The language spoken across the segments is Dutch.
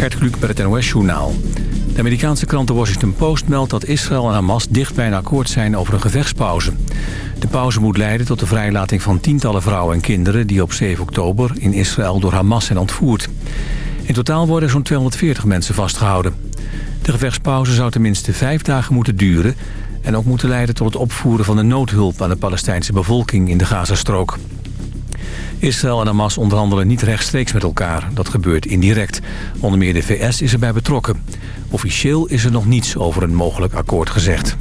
Gert Kluk bij het NOS-journaal. De Amerikaanse krant The Washington Post meldt dat Israël en Hamas dicht bij een akkoord zijn over een gevechtspauze. De pauze moet leiden tot de vrijlating van tientallen vrouwen en kinderen... die op 7 oktober in Israël door Hamas zijn ontvoerd. In totaal worden zo'n 240 mensen vastgehouden. De gevechtspauze zou tenminste vijf dagen moeten duren... en ook moeten leiden tot het opvoeren van de noodhulp aan de Palestijnse bevolking in de Gazastrook. Israël en Hamas onderhandelen niet rechtstreeks met elkaar. Dat gebeurt indirect. Onder meer de VS is erbij betrokken. Officieel is er nog niets over een mogelijk akkoord gezegd.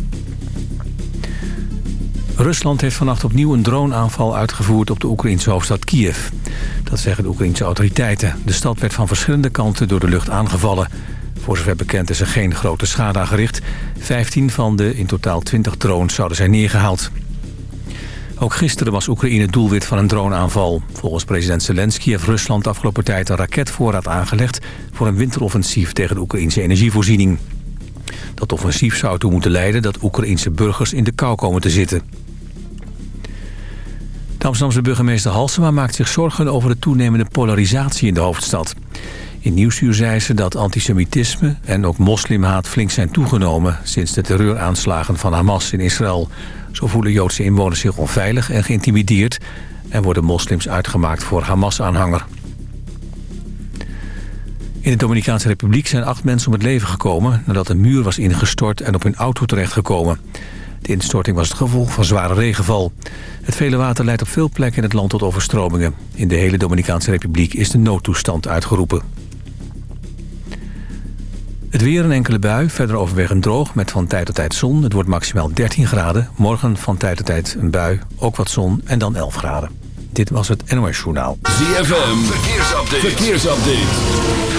Rusland heeft vannacht opnieuw een droneaanval uitgevoerd op de Oekraïnse hoofdstad Kiev. Dat zeggen de Oekraïnse autoriteiten. De stad werd van verschillende kanten door de lucht aangevallen. Voor zover bekend is er geen grote schade aangericht. 15 van de in totaal 20 drones zouden zijn neergehaald. Ook gisteren was Oekraïne doelwit van een droneaanval. Volgens president Zelensky heeft Rusland afgelopen tijd een raketvoorraad aangelegd... voor een winteroffensief tegen de Oekraïnse energievoorziening. Dat offensief zou ertoe moeten leiden dat Oekraïnse burgers in de kou komen te zitten. De Amsterdamse burgemeester Halsema maakt zich zorgen over de toenemende polarisatie in de hoofdstad. In Nieuwsuur zei ze dat antisemitisme en ook moslimhaat flink zijn toegenomen... sinds de terreuraanslagen van Hamas in Israël. Zo voelen Joodse inwoners zich onveilig en geïntimideerd... en worden moslims uitgemaakt voor Hamas-aanhanger. In de Dominicaanse Republiek zijn acht mensen om het leven gekomen... nadat een muur was ingestort en op hun auto terechtgekomen. De instorting was het gevolg van zware regenval. Het vele water leidt op veel plekken in het land tot overstromingen. In de hele Dominicaanse Republiek is de noodtoestand uitgeroepen. Het weer een enkele bui, verder overwegend droog met van tijd tot tijd zon. Het wordt maximaal 13 graden. Morgen van tijd tot tijd een bui, ook wat zon en dan 11 graden. Dit was het NOS Journaal. ZFM, verkeersupdate. verkeersupdate.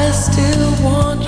I still want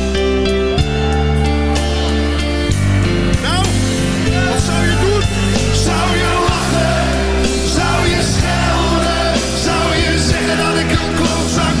Close up.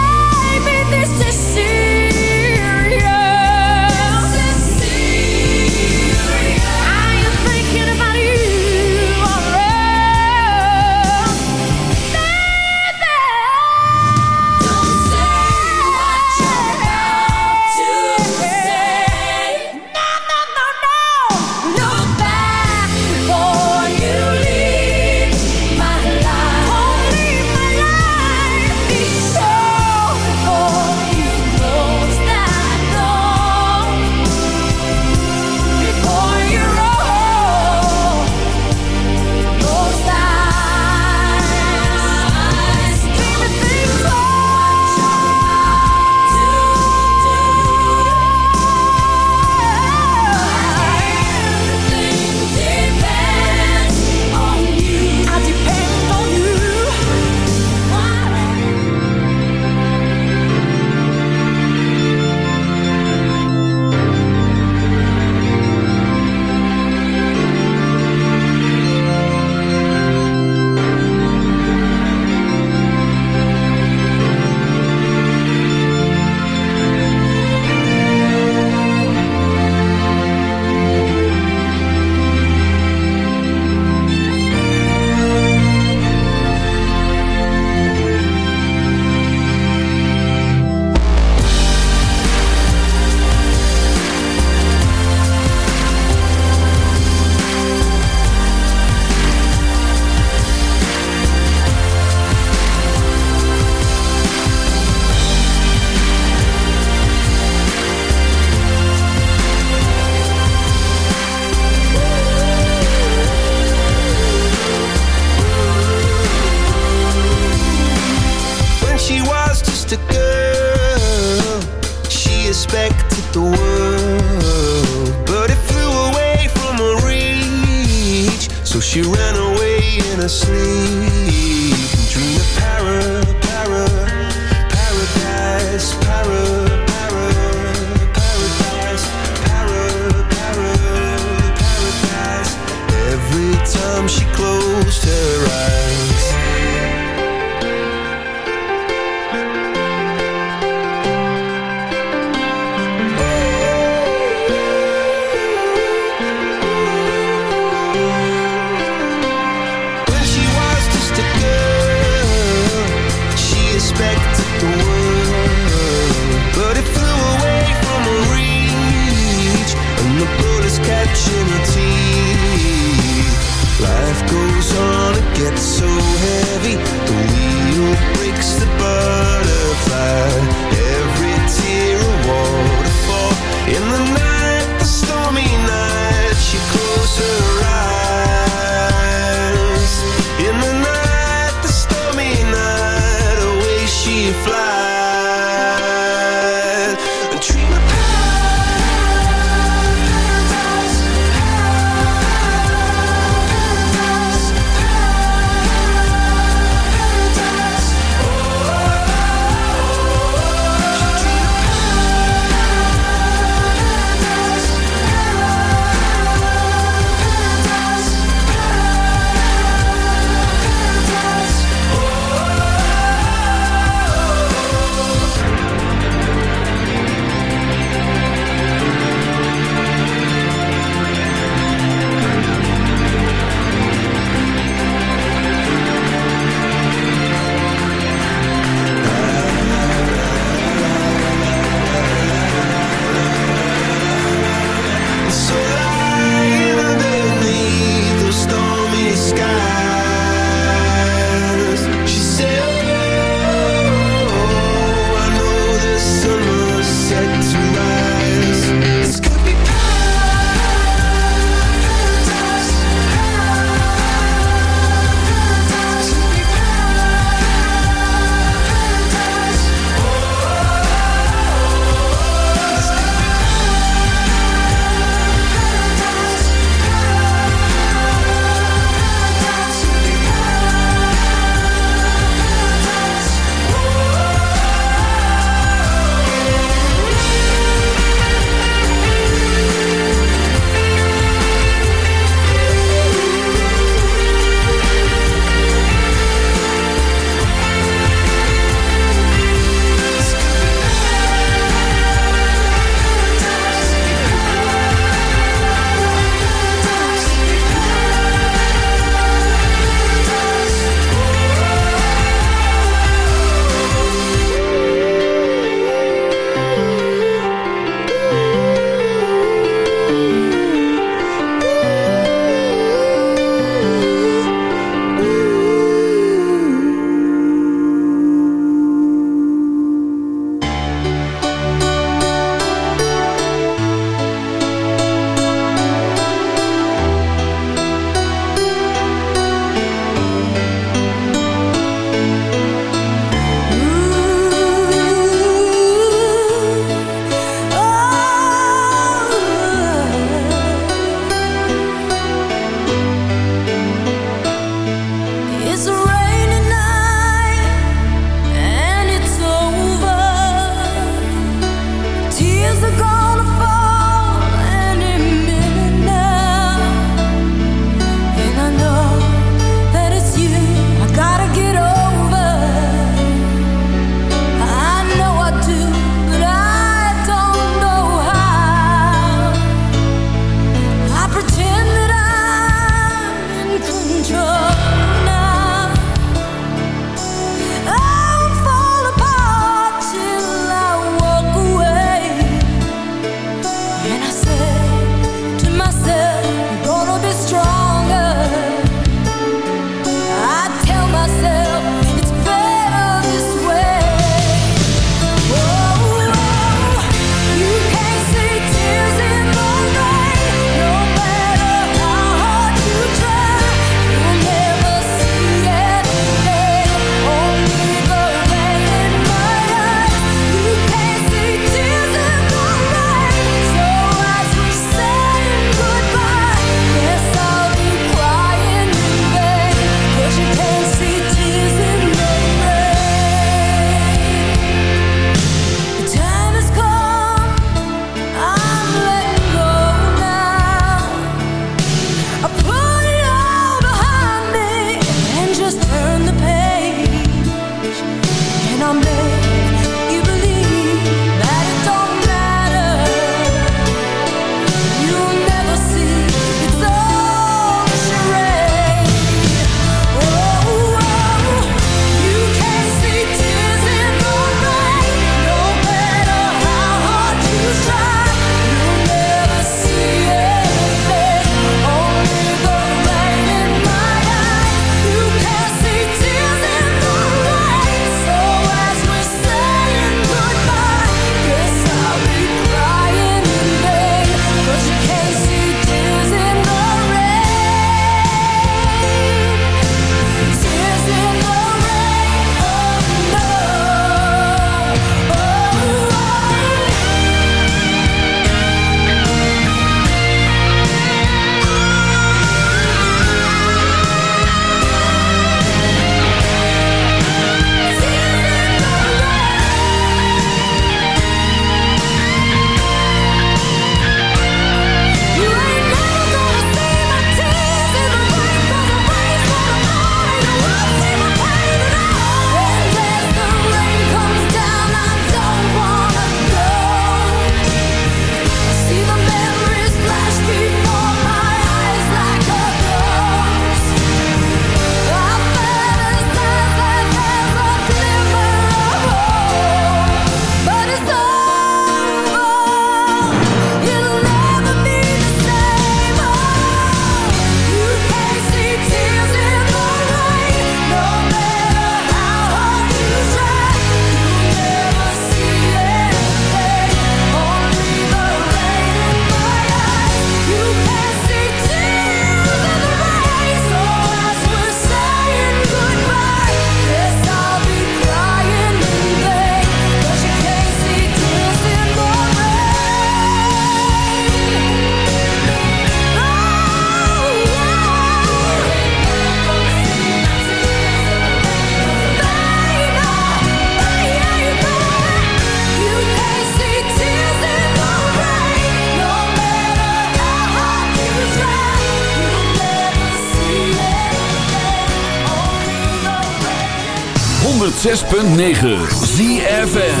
ZFM.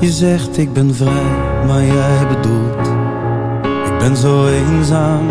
Je zegt ik ben vrij, maar jij bedoelt Ik ben zo eenzaam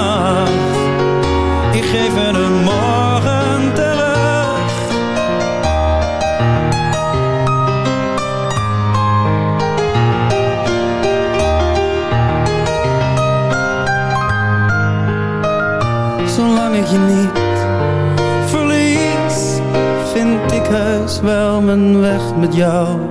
Ik geef je de morgen terug Zolang ik je niet vind ik heus wel mijn weg met jou.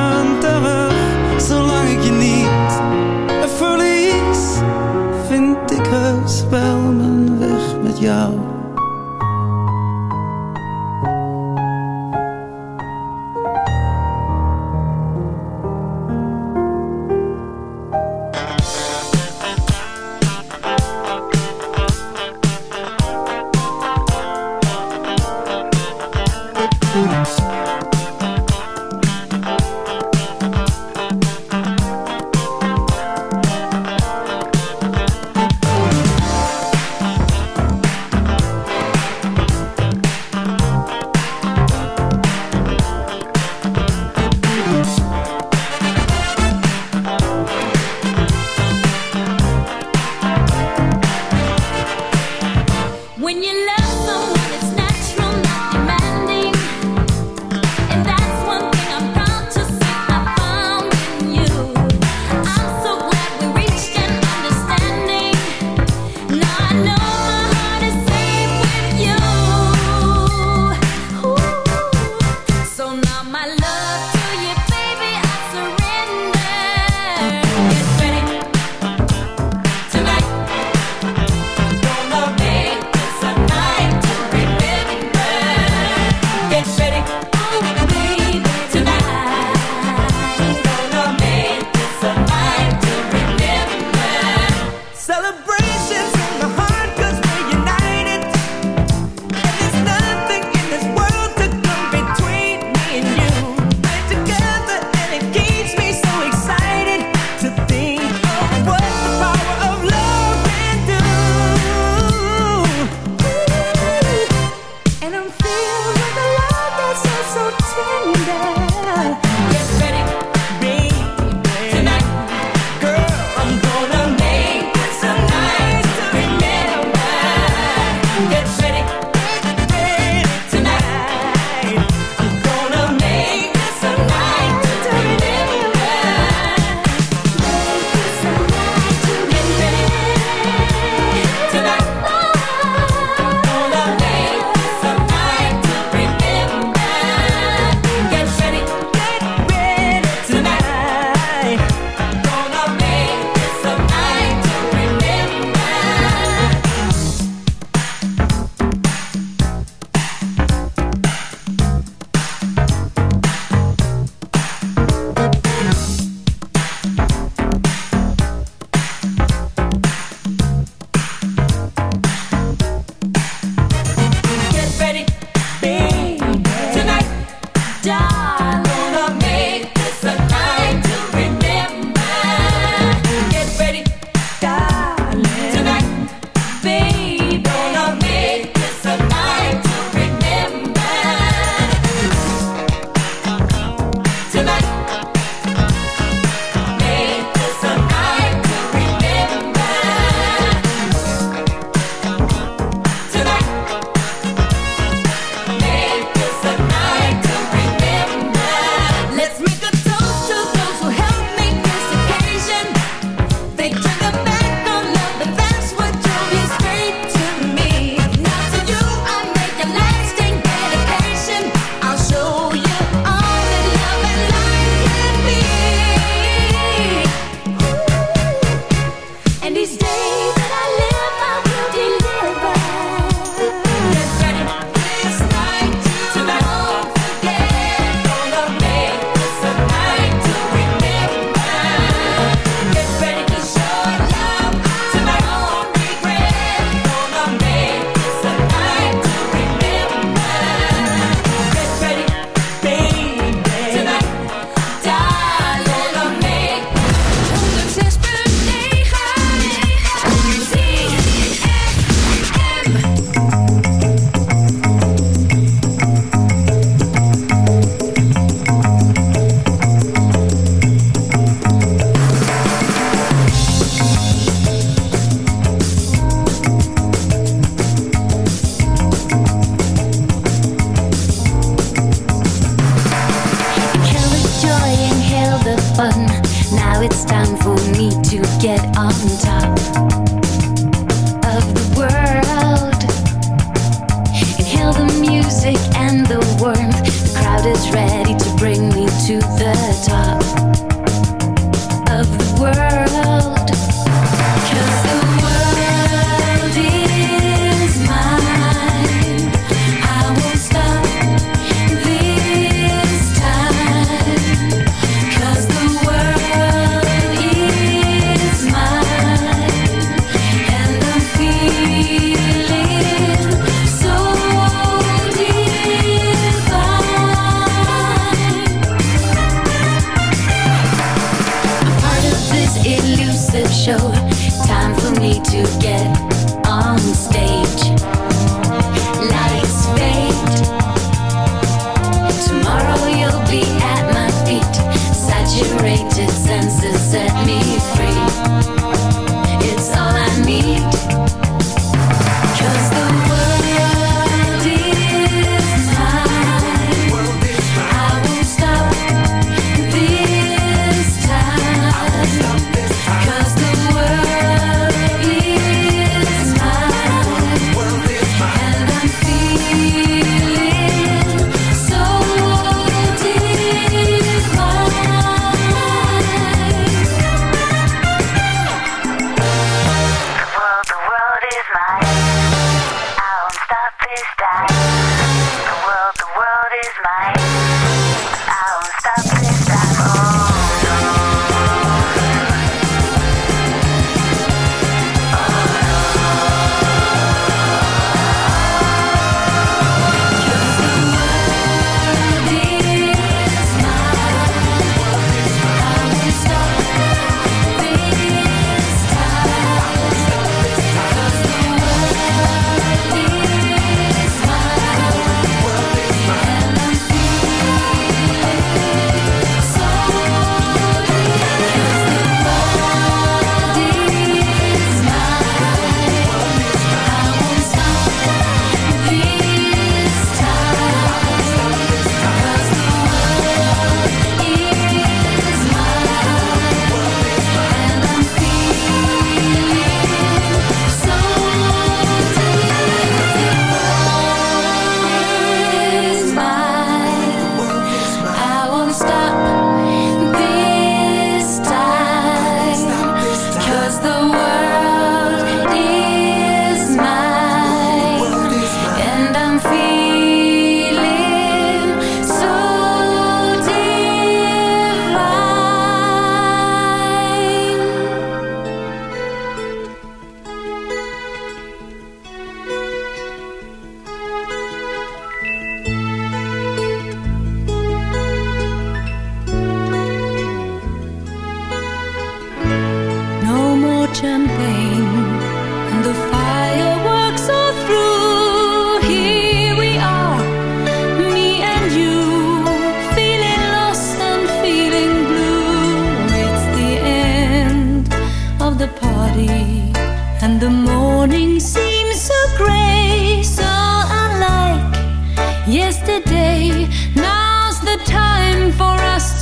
wel mijn weg met jou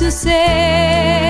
to say.